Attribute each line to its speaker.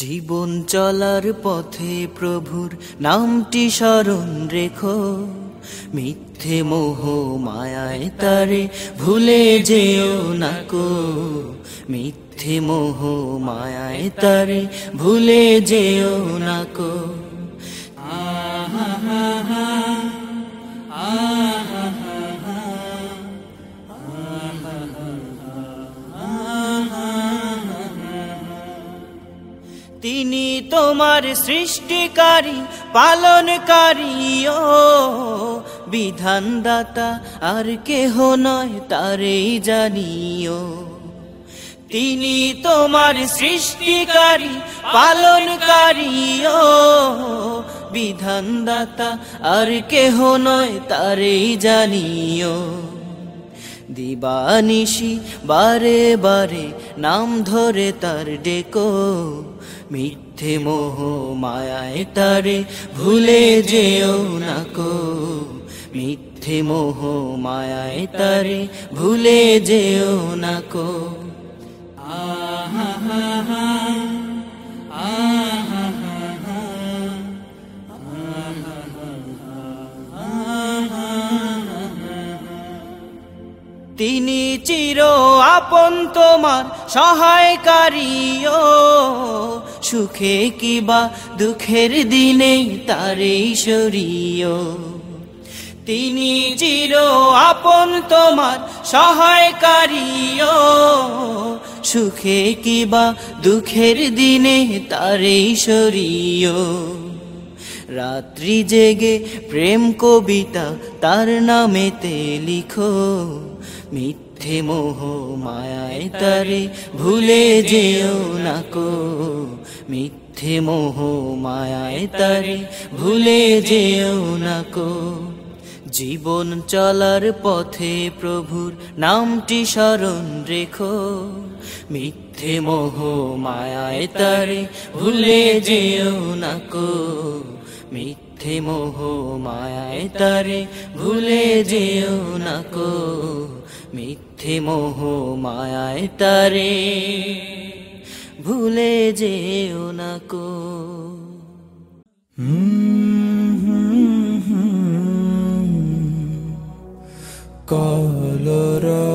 Speaker 1: জীবন চলার পথে প্রভুর নামটি স্মরণ রেখো। মিথ্যে মোহ মায়ায় তারে ভুলে যেও না কো। মিথ্যে মোহ মায়ায় তারে ভুলে যেও না কো। তিনি তোমার সৃষ্টিকারী, পালনকারী ও বিধানদাতা। আর কেহ নয় তারেই জানিও। তিনি তোমার সৃষ্টিকারী, পালনকারী ও বিধানদাতা। আর কেহ নয় তারেই জানিও। দিবানিশি বারে বারে নাম ধরে তার ডেকো। মিথ্যে মোহ মায়ায় তারে ভুলে যেও নাকো মিথ্যে মোহ মায়ায় তারে ভুলে যেও না তিনি চির আপন তোমার সহায়কারী ও সুখে কিবা দুঃখের দিনে তারেই সরিও তিনি চির আপন তোমার সহায়কারী ও সুখে কিবা দুঃখের দিনে তারেই সরিও রাত্রি জেগে প্রেম কবিতা তার নামেতে লিখো। মিথ্যে মোহ মায়ায় তারে ভুলে যেও না কো। মিথ্যে মোহ মায়ায় তারে ভুলে যেও না কো। জীবন চলার পথে প্রভুর নামটি স্মরণ রেখো। মিথ্যে মোহ মায়ায় তারে ভুলে যেও না কো। মিথ্যে মোহ মায়ায় তারে ভুলে যেও না কো। মিথ্যে মোহ মায়ায় তারে ভুলে যেও না কো। color